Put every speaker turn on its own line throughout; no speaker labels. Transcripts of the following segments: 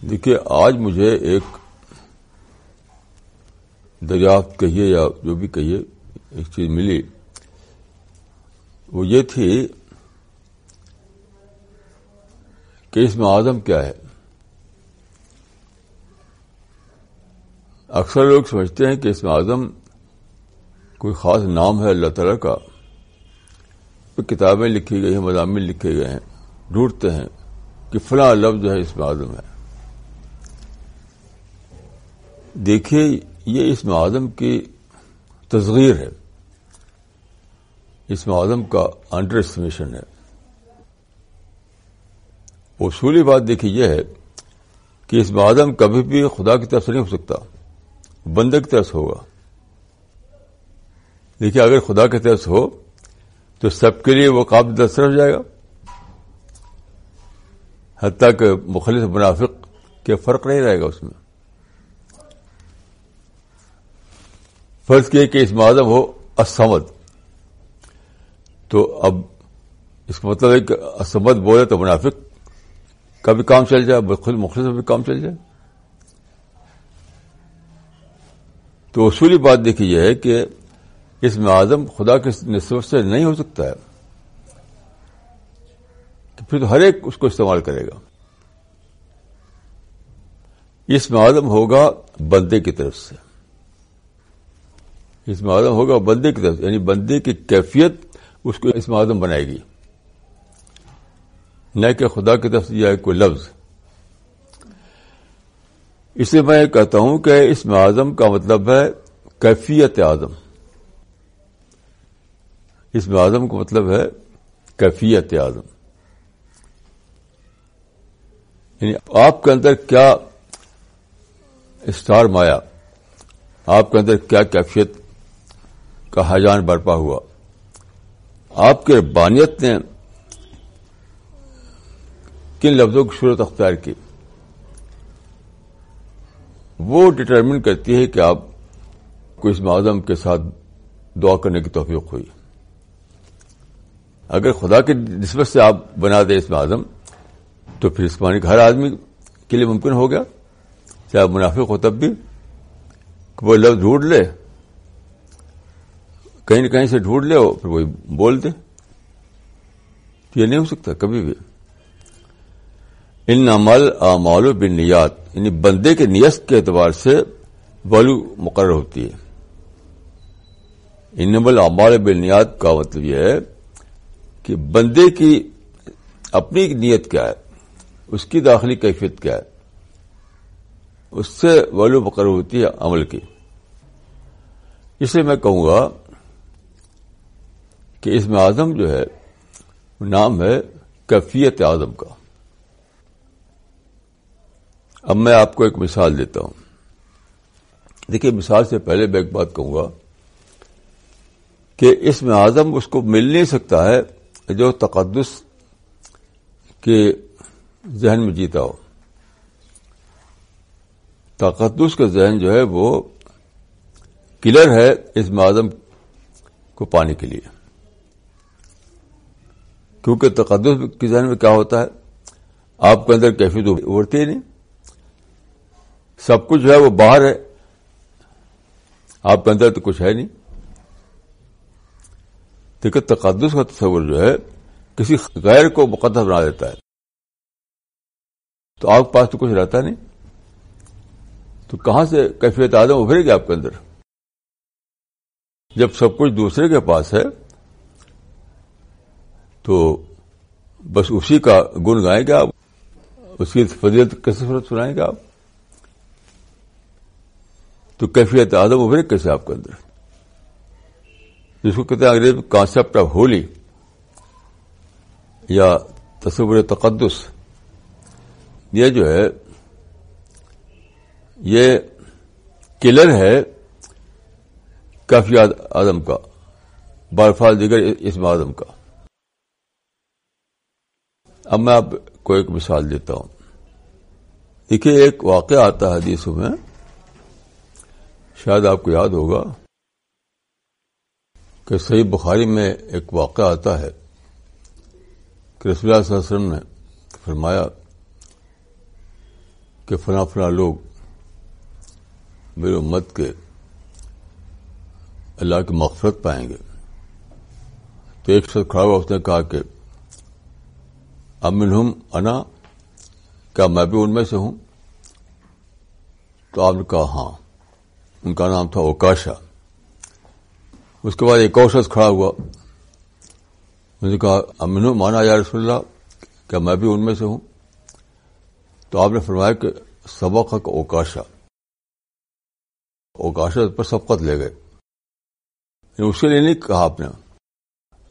دیکھیے، آج مجھے ایک دریافت کہیے یا جو بھی کہیے، ایک چیز ملی۔ وہ یہ تھی کہ اس میں آدم کیا ہے۔ اکثر لوگ سمجھتے ہیں کہ اس میں آدم کوئی خاص نام ہے اللہ تعالی کا۔ کتابیں لکھی گئی ہیں، مضامین لکھے گئے ہیں، ڈھونڈتے ہیں کہ فلاں لفظ ہے اس میں آدم ہے۔ دیکھیے یہ اس میں آدم کی تصغیر ہے۔ اس میں آدم کا انڈر اسٹیمیشن ہے۔ اصولی بات دیکھیے یہ ہے کہ اس میں کبھی بھی خدا کی طرف سے نہیں ہو سکتا بندے کی طرف سے ہوگا۔ دیکھیے اگر خدا کی طرف سے ہو، تو سب کے لیے وہ قابل دستر ہو جائے گا۔ حتیٰ کہ مخلص منافق کے فرق نہیں رہے گا اس میں۔ فرض کیے کہ اس معذم ہو اسمد تو اب اس کا مطلب ہے کہ اسمد بولے تو منافق کا بھی کام چل جائے، خود مخلص کا بھی کام چل جائے. تو اصولی بات دیکھی یہ ہے کہ اس میں آزم خدا کے نسبت سے نہیں ہو سکتا ہے. کہ پھر تو ہر ایک اس کو استعمال کرے گا. اس میں آدم ہوگا بندے کی طرف سے. اس میں آدم ہوگا بندے کی طرف یعنی بندے کی کیفیت اس کو اس میں آدم بنائے گی۔ نہ کہ خدا کی طرف سے کوئی لفظ۔ اس لیے میں کہتا ہوں کہ اس میں آزم کا مطلب ہے کیفیت آدم۔ اس میں آدم کا مطلب ہے کیفیت آدم۔ یعنی آپ کے اندر کیا اسٹار مایا، آپ کے اندر کیا کیفیت کا حجان برپا ہوا۔ آپ کے بانیت نے کن لفظوں کی صورت اختیار کی؟ وہ ڈٹرمن کرتی ہے کہ آپ کو اس معظم کے ساتھ دعا کرنے کی توفیق ہوئی۔ اگر خدا کی نسبت سے آپ بنا دیں اس معظم، تو پھر اس معنی ہر آدمی کے لیے ممکن ہو گیا۔ چاہے منافق ہو تب بھی، کہ وہ لفظ ڈھونڈ لے۔ کہیں نہ کہیں سے ڈھونڈ لے پھر وہی بول دے۔ تو یہ نہیں ہو سکتا کبھی بھی۔ ان عمل اعمال بن نیات یعنی بندے کے نیت کے اعتبار سے والو مقرر ہوتی ہے۔ ان عمل اعمال بن نیات کا مطلب یہ ہے کہ بندے کی اپنی نیت کیا ہے، اس کی داخلی کیفیت کیا ہے۔ اس سے والو مقرر ہوتی ہے عمل کی۔ اسے میں کہوں گا کہ اس میں جو ہے، نام ہے کیفیت اعظم کا۔ اب میں آپ کو ایک مثال دیتا ہوں۔ دیکھیے، مثال سے پہلے میں ایک بات کہوں گا کہ اس میں اس کو مل نہیں سکتا ہے جو تقدس کے ذہن میں جیتا ہو۔ تقدس کا ذہن جو ہے وہ کلر ہے اس معظم کو پانے کے لیے۔ کیونکہ تقدس کے ذہن میں کیا ہوتا ہے؟ آپ کے اندر کیفیت ابھرتی ہی نہیں؟ سب کچھ جو ہے وہ باہر ہے۔ آپ کے اندر تو کچھ ہے نہیں۔ دیکھیے، تقدس کا تصور جو ہے، کسی غیر کو مقدس بنا دیتا ہے۔ تو آپ کے پاس تو کچھ رہتا نہیں۔ تو کہاں سے کیفیت آدم ابھرے گی آپ کے اندر؟ جب سب کچھ دوسرے کے پاس ہے تو بس اسی کا گن گائیں گے آپ؟ اس کی فضیلت کیسے سنائیں گے آپ؟ تو کیفیت آدم ابھرے کیسے آپ کے اندر؟ جس کو کہتے ہیں انگریز میں کانسپٹ آف ہولی یا تصور تقدس۔ یہ جو ہے، یہ کلر ہے کافی آدم کا بارفال دیگر اسم آدم کا۔ اب میں آپ کو ایک مثال دیتا ہوں۔ دیکھیے، ایک واقعہ آتا ہے حدیثوں میں۔ شاید آپ کو یاد ہوگا کہ صحیح بخاری میں ایک واقعہ آتا ہے کہ رسول اللہ صلی اللہ علیہ وسلم نے فرمایا کہ فلاں فلاں لوگ میرے امت کے اللہ کی مغفرت پائیں گے۔ تو ایک شخص کھڑا ہوا اس نے کہا کہ امن ہوں انا؟ کیا میں بھی ان میں سے ہوں؟ تو آپ نے کہا ہاں۔ ان کا نام تھا اوکاشا۔ اس کے بعد ایک اور شخص کھڑا ہوا۔ نے کہا امن ہوں مانا یا رسول اللہ؟ کیا میں بھی ان میں سے ہوں؟ تو آپ نے فرمایا کہ سبق کا اوکاشا۔ اوکاشا پر سبقت لے گئے۔ یعنی اس کے لیے نہیں کہا آپ نے۔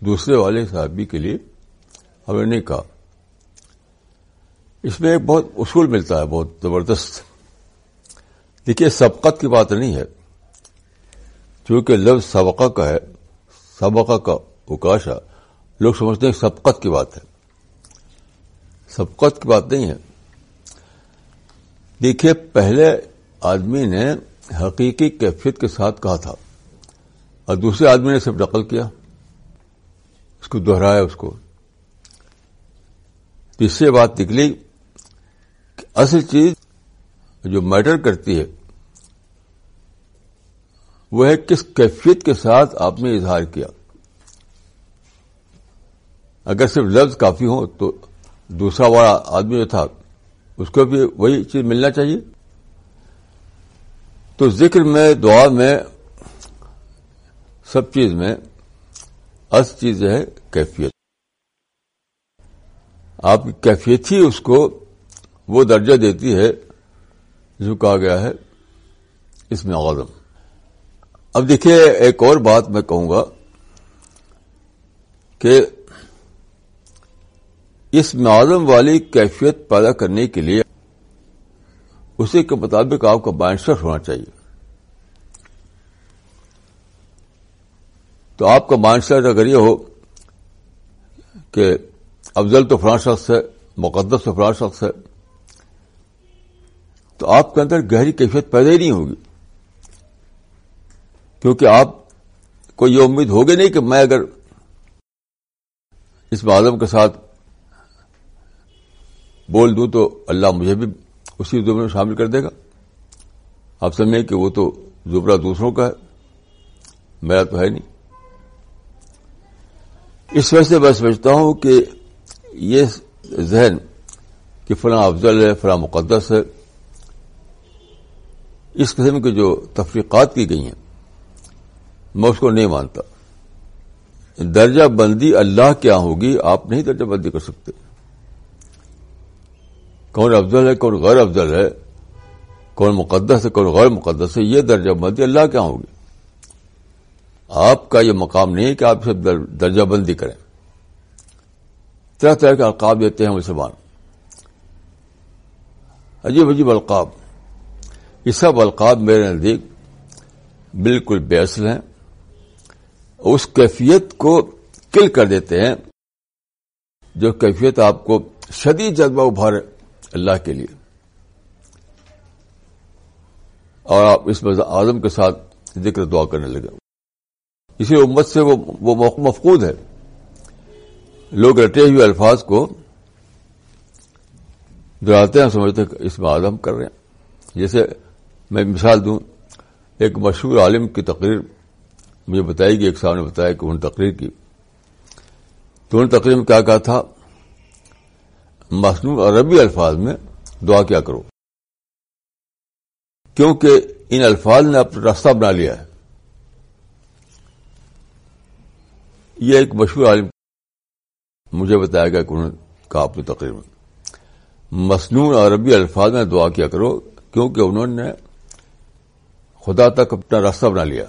دوسرے والے صاحبی کے لیے ہمیں نہیں کہا۔ اس میں ایک بہت اصول ملتا ہے، بہت زبردست۔ دیکھیے، سبقت کی بات نہیں ہے۔ چونکہ لفظ سبقہ کا ہے، سبقہ کا اوکاشا، لوگ سمجھتے ہیں سبقت کی بات ہے۔ سبقت کی بات نہیں ہے۔ دیکھیے، پہلے آدمی نے حقیقی کیفیت کے ساتھ کہا تھا۔ اور دوسرے آدمی نے صرف نقل کیا۔ اس کو دوہرایا اس کو۔ اس سے بات نکلی اصل چیز جو میٹر کرتی ہے، وہ ہے کس کیفیت کے ساتھ آپ نے اظہار کیا۔ اگر صرف لفظ کافی ہو تو دوسرا والا آدمی جو تھا، اس کو بھی وہی چیز ملنا چاہیے۔ تو ذکر میں، دعا میں، سب چیز میں اصل چیز ہے کیفیت۔ آپ کی کیفیت ہی اس کو وہ درجہ دیتی ہے، جو کہا گیا ہے، اس میں عدم اب دیکھیے، ایک اور بات میں کہوں گا کہ اس معظم والی کیفیت پیدا کرنے کے لیے اسی کے مطابق آپ کا مائنڈ سیٹ ہونا چاہیے۔ تو آپ کا مائنڈ سیٹ اگر یہ ہو کہ افضل تو فلاں شخص ہے، مقدس تو فلاں شخص ہے تو آپ کے اندر گہری کیفیت پیدا ہی نہیں ہوگی۔ کیونکہ آپ کو یہ امید ہوگی نہیں کہ میں اگر اس معلوم کے ساتھ بول دوں تو اللہ مجھے بھی اسی زمرے میں شامل کر دے گا۔ آپ سمجھیں کہ وہ تو زبرہ دوسروں کا ہے، میرا تو ہے نہیں۔ اس وجہ سے میں سمجھتا ہوں کہ یہ ذہن کہ فلاں افضل ہے، فلاں مقدس ہے اس قسم کی جو تفریقات کی گئی ہیں، میں اس کو نہیں مانتا۔ درجہ بندی اللہ کیا ہوگی، آپ نہیں درجہ بندی کر سکتے۔ کون افضل ہے، کون غیر افضل ہے، کون مقدس ہے، کون غیر مقدس ہے، یہ درجہ بندی اللہ کیا ہوگی؟ آپ کا یہ مقام نہیں ہے کہ آپ سے درجہ بندی کریں۔ طرح طرح کے القاب دیتے ہیں مسلمان۔ عجیب عجیب القاب۔ یہ سب القاب میرے نزدیک بالکل بے اصل ہیں اس کیفیت کو کل کر دیتے ہیں جو کیفیت آپ کو شدید جذبہ ابھارے اللہ کے لیے۔ اور آپ اس اعظم کے ساتھ ذکر دعا کرنے لگے۔ اسی امت سے وہ مفقود ہے۔ لوگ رٹے ہوئے الفاظ کو دہراتے ہیں سمجھتے اس میں آدم کر رہے ہیں۔ جیسے میں مثال دوں۔ ایک مشہور عالم کی تقریر مجھے بتائی گئی، ایک صاحب نے بتایا کہ انہوں نے تقریر کی۔ تو انہوں نے تقریر میں کیا کہا تھا؟ مصنوع عربی الفاظ میں دعا کیا کرو۔ کیونکہ ان الفاظ نے اپنا راستہ بنا لیا ہے۔ یہ ایک مشہور عالم مجھے بتایا گیا کہ انہوں نے کہا اپنی تقریر میں۔ مصنوع عربی الفاظ میں دعا کیا کرو، کیونکہ انہوں نے خدا تک اپنا راستہ بنا لیا۔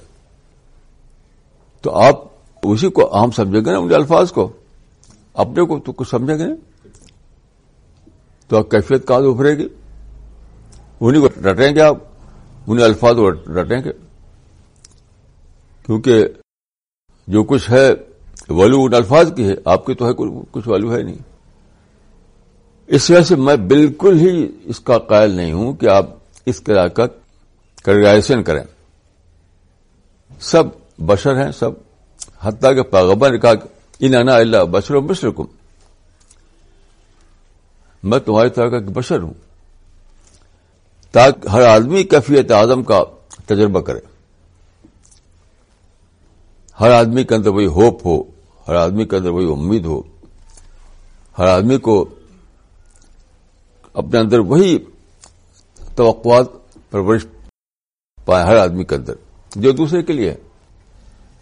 تو آپ اسی کو عام سمجھیں گے نا ان الفاظ کو؟ اپنے کو تو کچھ سمجھیں گے نا؟ تو آپ کیفیت کہاں ابھرے گی انہیں کو رٹیں گے آپ؟ انہیں الفاظ کو رٹیں گے؟ کیونکہ جو کچھ ہے ویلو ان الفاظ کی ہے، آپ کی تو ہے کچھ ویلو ہے نہیں۔ اس وجہ سے میں بالکل ہی اس کا قائل نہیں ہوں کہ آپ اس طرح کا کریگائزیشن کریں۔ سب بشر ہیں، سب۔ حتیٰ کے پیغبر نے کہا ان انا اللہ بشر و میں تمہاری طرح کا بشر ہوں۔ تاکہ ہر آدمی کیفیت اعظم کا تجربہ کرے۔ ہر آدمی کے اندر وہی ہوپ ہو، ہر آدمی کے اندر وہی امید ہو۔ ہر آدمی کو اپنے اندر وہی توقعات پرورش ہر آدمی کے اندر جو دوسرے کے لیے ہے۔